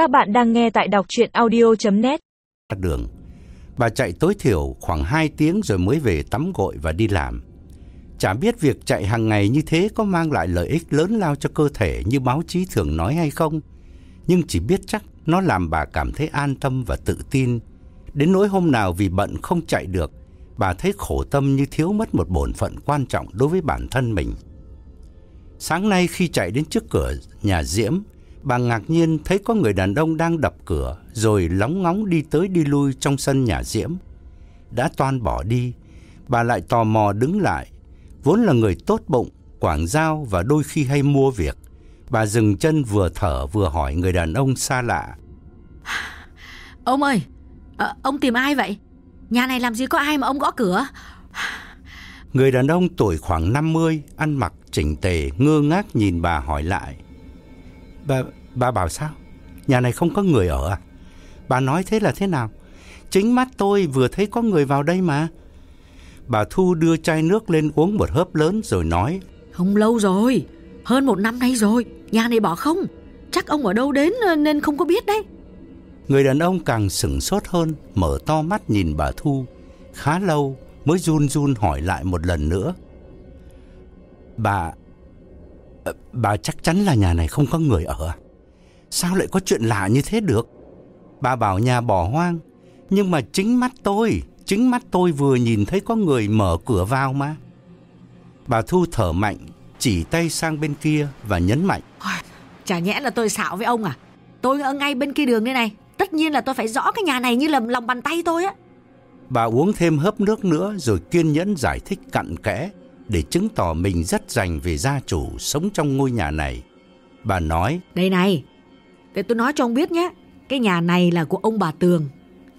Các bạn đang nghe tại đọc chuyện audio.net Đường Bà chạy tối thiểu khoảng 2 tiếng rồi mới về tắm gội và đi làm. Chả biết việc chạy hàng ngày như thế có mang lại lợi ích lớn lao cho cơ thể như báo chí thường nói hay không. Nhưng chỉ biết chắc nó làm bà cảm thấy an tâm và tự tin. Đến nỗi hôm nào vì bận không chạy được, bà thấy khổ tâm như thiếu mất một bổn phận quan trọng đối với bản thân mình. Sáng nay khi chạy đến trước cửa nhà Diễm, bà ngạc nhiên thấy có người đàn ông đang đập cửa rồi lóng ngóng đi tới đi lui trong sân nhà Diễm. Đã toan bỏ đi, bà lại tò mò đứng lại. Vốn là người tốt bụng, quảng giao và đôi khi hay mua việc. Bà dừng chân vừa thở vừa hỏi người đàn ông xa lạ. Ông ơi, ờ, ông tìm ai vậy? Nhà này làm gì có ai mà ông gõ cửa? Người đàn ông tuổi khoảng 50, ăn mặc chỉnh tề, ngơ ngác nhìn bà hỏi lại. Bà, bà bảo sao? Nhà này không có người ở à? Bà nói thế là thế nào? Chính mắt tôi vừa thấy có người vào đây mà. Bà Thu đưa chai nước lên uống một hớp lớn rồi nói. Không lâu rồi, hơn một năm nay rồi, nhà này bỏ không? Chắc ông ở đâu đến nên không có biết đấy. Người đàn ông càng sửng sốt hơn, mở to mắt nhìn bà Thu. Khá lâu mới run run hỏi lại một lần nữa. Bà... ờ, Bà chắc chắn là nhà này không có người ở à? Sao lại có chuyện lạ như thế được? Bà bảo nhà bỏ hoang, nhưng mà chính mắt tôi, chính mắt tôi vừa nhìn thấy có người mở cửa vào mà. Bà Thu thở mạnh, chỉ tay sang bên kia và nhấn mạnh. Chả nhẽ là tôi xạo với ông à? Tôi ở ngay bên kia đường đây này. Tất nhiên là tôi phải rõ cái nhà này như là lòng bàn tay tôi á. Bà uống thêm hớp nước nữa rồi kiên nhẫn giải thích cặn kẽ để chứng tỏ mình rất dành về gia chủ sống trong ngôi nhà này. Bà nói, Đây này, để tôi nói cho ông biết nhé. Cái nhà này là của ông bà Tường.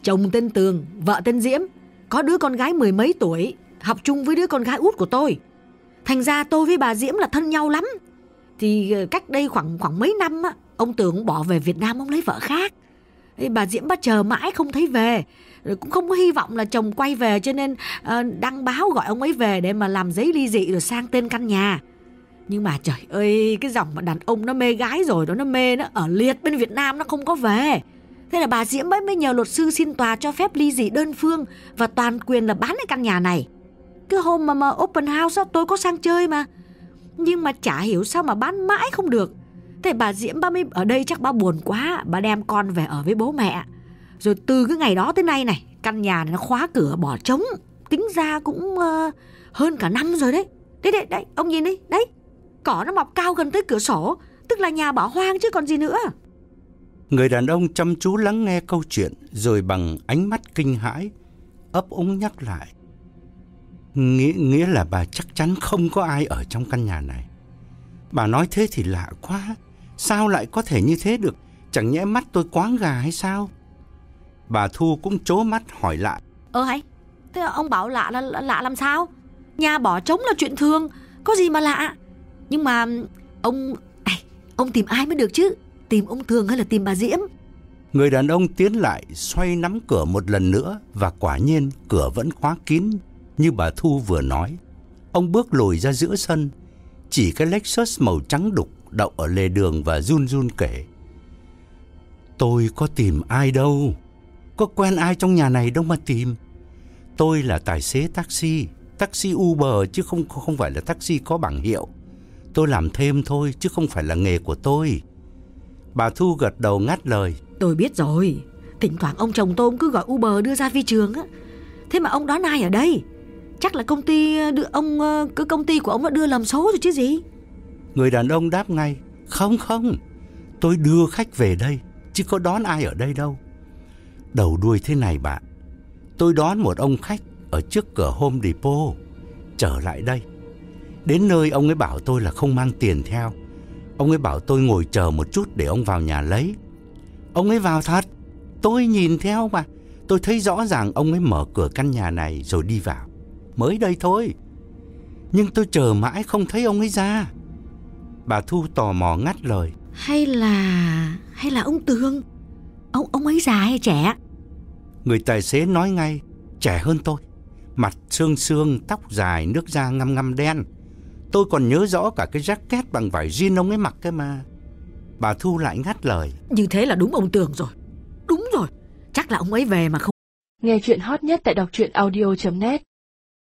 Chồng tên Tường, vợ tên Diễm. Có đứa con gái mười mấy tuổi, học chung với đứa con gái út của tôi. Thành ra tôi với bà Diễm là thân nhau lắm. Thì ờ, cách đây khoảng khoảng mấy năm á, ông Tường bỏ về Việt Nam ông lấy vợ khác. Thì bà Diễm bắt chờ mãi không thấy về. Rồi cũng không có hy vọng là chồng quay về cho nên ờ, đăng báo gọi ông ấy về để mà làm giấy ly dị rồi sang tên căn nhà. Nhưng mà trời ơi cái dòng mà đàn ông nó mê gái rồi đó nó mê nó ở liệt bên Việt Nam nó không có về. Thế là bà Diễm mới mới nhờ luật sư xin tòa cho phép ly dị đơn phương và toàn quyền là bán cái căn nhà này. Cái hôm mà, mà open house đó, tôi có sang chơi mà. Nhưng mà chả hiểu sao mà bán mãi không được. Thế bà Diễm bà mới ở đây chắc bà buồn quá Bà đem con về ở với bố mẹ Rồi từ cái ngày đó tới nay này Căn nhà này nó khóa cửa bỏ trống Tính ra cũng uh, hơn cả năm rồi đấy Đấy đấy đấy ông nhìn đi Đấy cỏ nó mọc cao gần tới cửa sổ Tức là nhà bỏ hoang chứ còn gì nữa người đàn ông chăm chú lắng nghe câu chuyện rồi bằng ánh mắt kinh hãi, ấp úng nhắc lại. Nghĩa, nghĩa là bà chắc chắn không có ai ở trong căn nhà này. Bà nói thế thì lạ quá. Sao lại có thể như thế được? Chẳng nhẽ mắt tôi quáng gà hay sao? Bà Thu cũng chố mắt hỏi lại. Ờ hay Thế ông bảo lạ là lạ làm sao Nhà bỏ trống là chuyện thường Có gì mà lạ Nhưng mà ông Ông tìm ai mới được chứ Tìm ông Thường hay là tìm bà Diễm Người đàn ông tiến lại xoay nắm cửa một lần nữa và quả nhiên cửa vẫn khóa kín như bà Thu vừa nói. Ông bước lùi ra giữa sân, chỉ cái Lexus màu trắng đục đậu ở lề đường và run run kể. Tôi có tìm ai đâu, có quen ai trong nhà này đâu mà tìm. Tôi là tài xế taxi, taxi Uber chứ không không phải là taxi có bảng hiệu. Tôi làm thêm thôi chứ không phải là nghề của tôi. Bà Thu gật đầu ngắt lời. Tôi biết rồi Thỉnh thoảng ông chồng tôi cứ gọi Uber đưa ra phi trường á Thế mà ông đón ai ở đây Chắc là công ty đưa ông ờ, cứ công ty của ông đã đưa lầm số rồi chứ gì Người đàn ông đáp ngay. Không không, tôi đưa khách về đây, chứ có đón ai ở đây đâu. Đầu đuôi thế này bạn, tôi đón một ông khách ở trước cửa Home Depot, trở lại đây. Đến nơi ông ấy bảo tôi là không mang tiền theo. Ông ấy bảo tôi ngồi chờ một chút để ông vào nhà lấy. Ông ấy vào thật, tôi nhìn theo mà. Tôi thấy rõ ràng ông ấy mở cửa căn nhà này rồi đi vào. Mới đây thôi. Nhưng tôi chờ mãi không thấy ông ấy ra. Bà Thu tò mò ngắt lời. Hay là Hay là ông Tường Ông ông ấy già hay trẻ Người tài xế nói ngay, trẻ hơn tôi. Mặt xương xương, tóc dài, nước da ngăm ngăm đen. Tôi còn nhớ rõ cả cái jacket bằng vải jean ông ấy mặc cơ mà. Bà Thu lại ngắt lời. Như thế là đúng ông Tường rồi. Đúng rồi, chắc là ông ấy về mà không. Nghe chuyện hot nhất tại đọc truyện audio.net